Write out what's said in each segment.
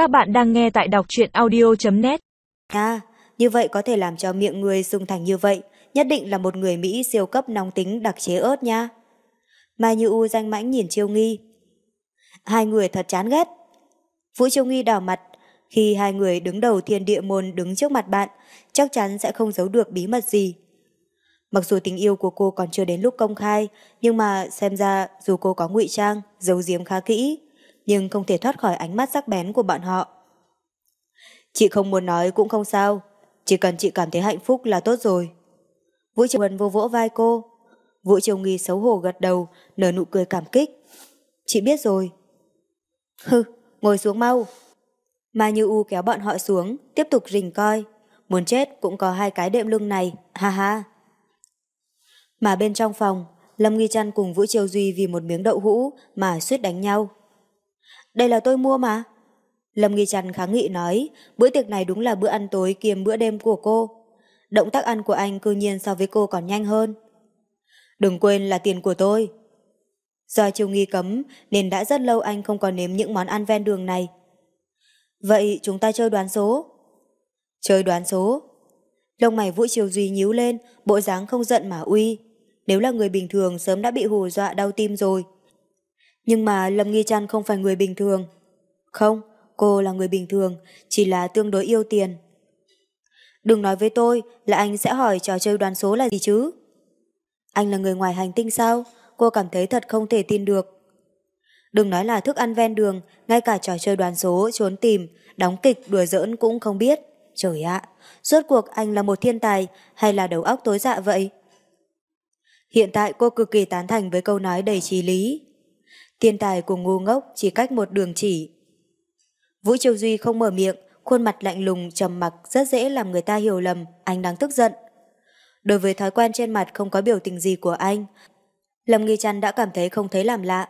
Các bạn đang nghe tại đọc truyện audio.net À, như vậy có thể làm cho miệng người sung thành như vậy, nhất định là một người Mỹ siêu cấp nóng tính đặc chế ớt nha. Mai Như U danh mãnh nhìn Chiêu Nghi. Hai người thật chán ghét. Vũ Chiêu Nghi đỏ mặt, khi hai người đứng đầu thiên địa môn đứng trước mặt bạn, chắc chắn sẽ không giấu được bí mật gì. Mặc dù tình yêu của cô còn chưa đến lúc công khai, nhưng mà xem ra dù cô có ngụy trang, giấu giếm khá kỹ, nhưng không thể thoát khỏi ánh mắt sắc bén của bọn họ. Chị không muốn nói cũng không sao, chỉ cần chị cảm thấy hạnh phúc là tốt rồi. Vũ Triều Huân vô vỗ vai cô. Vũ Triều Nghi xấu hổ gật đầu, nở nụ cười cảm kích. Chị biết rồi. Hừ, ngồi xuống mau. mà Như U kéo bọn họ xuống, tiếp tục rình coi. Muốn chết cũng có hai cái đệm lưng này, ha ha. Mà bên trong phòng, Lâm Nghi Trăn cùng Vũ Triều Duy vì một miếng đậu hũ mà suýt đánh nhau. Đây là tôi mua mà. Lâm Nghi Trăn kháng nghị nói, bữa tiệc này đúng là bữa ăn tối kiềm bữa đêm của cô. Động tác ăn của anh cư nhiên so với cô còn nhanh hơn. Đừng quên là tiền của tôi. Do chiều nghi cấm nên đã rất lâu anh không còn nếm những món ăn ven đường này. Vậy chúng ta chơi đoán số. Chơi đoán số. Lông mày Vũ Triều Duy nhíu lên, bộ dáng không giận mà uy. Nếu là người bình thường sớm đã bị hù dọa đau tim rồi. Nhưng mà Lâm Nghi Trăn không phải người bình thường. Không, cô là người bình thường, chỉ là tương đối yêu tiền. Đừng nói với tôi là anh sẽ hỏi trò chơi đoán số là gì chứ. Anh là người ngoài hành tinh sao? Cô cảm thấy thật không thể tin được. Đừng nói là thức ăn ven đường, ngay cả trò chơi đoán số, trốn tìm, đóng kịch, đùa giỡn cũng không biết. Trời ạ, rốt cuộc anh là một thiên tài hay là đầu óc tối dạ vậy? Hiện tại cô cực kỳ tán thành với câu nói đầy trí lý. Thiên tài cùng ngu ngốc chỉ cách một đường chỉ. Vũ Triều Duy không mở miệng, khuôn mặt lạnh lùng trầm mặc rất dễ làm người ta hiểu lầm anh đang tức giận. Đối với thói quen trên mặt không có biểu tình gì của anh, Lâm Nghi Trăn đã cảm thấy không thấy làm lạ.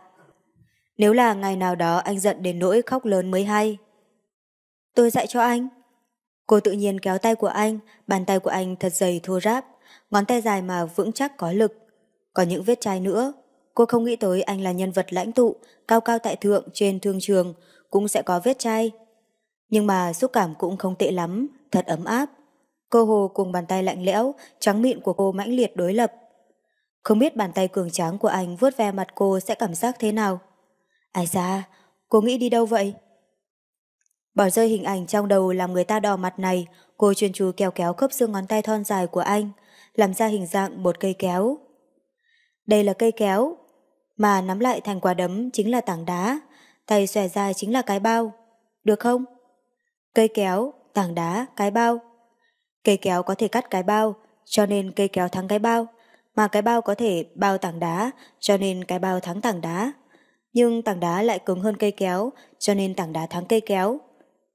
Nếu là ngày nào đó anh giận đến nỗi khóc lớn mới hay. Tôi dạy cho anh. Cô tự nhiên kéo tay của anh, bàn tay của anh thật dày thô ráp, ngón tay dài mà vững chắc có lực. Còn những vết chai nữa, cô không nghĩ tới anh là nhân vật lãnh tụ, cao cao tại thượng trên thương trường, cũng sẽ có vết chai. Nhưng mà xúc cảm cũng không tệ lắm, thật ấm áp. Cô hồ cùng bàn tay lạnh lẽo, trắng mịn của cô mãnh liệt đối lập. Không biết bàn tay cường tráng của anh vuốt ve mặt cô sẽ cảm giác thế nào. Ai ra, cô nghĩ đi đâu vậy? Bỏ rơi hình ảnh trong đầu làm người ta đỏ mặt này, cô chuyên chú kéo kéo khớp xương ngón tay thon dài của anh, làm ra hình dạng một cây kéo. Đây là cây kéo, mà nắm lại thành quả đấm chính là tảng đá, tay xòe ra chính là cái bao. Được không? Cây kéo, tảng đá, cái bao. Cây kéo có thể cắt cái bao, cho nên cây kéo thắng cái bao, mà cái bao có thể bao tảng đá, cho nên cái bao thắng tảng đá. Nhưng tảng đá lại cứng hơn cây kéo, cho nên tảng đá thắng cây kéo.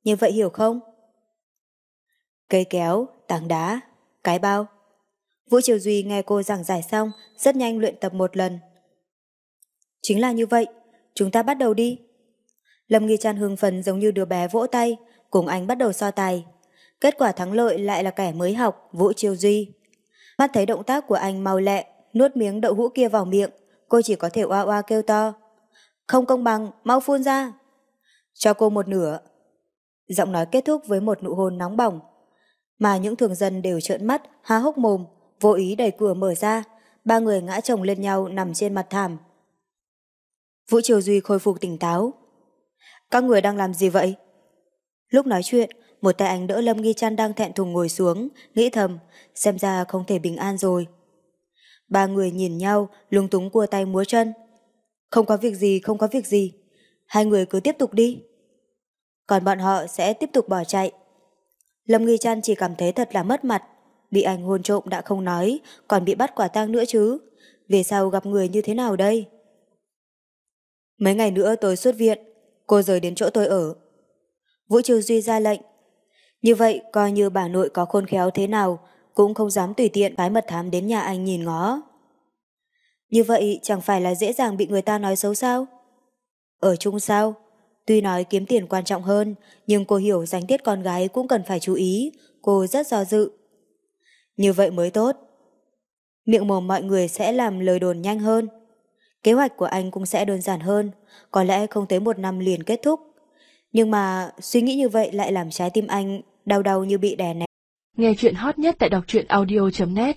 Như vậy hiểu không? Cây kéo, tảng đá, cái bao. Vũ Triều Duy nghe cô giảng giải xong, rất nhanh luyện tập một lần. Chính là như vậy, chúng ta bắt đầu đi. Lâm Nghi Trăn hưng phấn giống như đứa bé vỗ tay, cùng anh bắt đầu so tài. Kết quả thắng lợi lại là kẻ mới học, Vũ Triều Duy. Mắt thấy động tác của anh mau lẹ, nuốt miếng đậu hũ kia vào miệng, cô chỉ có thể oa oa kêu to. Không công bằng, mau phun ra. Cho cô một nửa. Giọng nói kết thúc với một nụ hôn nóng bỏng. Mà những thường dân đều trợn mắt, há hốc mồm, vô ý đẩy cửa mở ra. Ba người ngã chồng lên nhau nằm trên mặt thảm. Vũ Triều Duy khôi phục tỉnh táo. Các người đang làm gì vậy? Lúc nói chuyện, một tay anh đỡ Lâm Nghi Trăn đang thẹn thùng ngồi xuống, nghĩ thầm, xem ra không thể bình an rồi. Ba người nhìn nhau, lung túng cua tay múa chân. Không có việc gì, không có việc gì. Hai người cứ tiếp tục đi. Còn bọn họ sẽ tiếp tục bỏ chạy. Lâm Nghi Trăn chỉ cảm thấy thật là mất mặt. Bị anh hôn trộm đã không nói, còn bị bắt quả tang nữa chứ. Về sau gặp người như thế nào đây? Mấy ngày nữa tôi xuất viện, cô rời đến chỗ tôi ở. Vũ Triều Duy ra lệnh. Như vậy, coi như bà nội có khôn khéo thế nào, cũng không dám tùy tiện phái mật thám đến nhà anh nhìn ngó. Như vậy chẳng phải là dễ dàng bị người ta nói xấu sao? Ở chung sao? Tuy nói kiếm tiền quan trọng hơn, nhưng cô hiểu danh tiết con gái cũng cần phải chú ý, cô rất do dự. Như vậy mới tốt. Miệng mồm mọi người sẽ làm lời đồn nhanh hơn. Kế hoạch của anh cũng sẽ đơn giản hơn, có lẽ không tới một năm liền kết thúc. Nhưng mà suy nghĩ như vậy lại làm trái tim anh đau đau như bị đè nén. Nghe chuyện hot nhất tại đọc truyện audio.net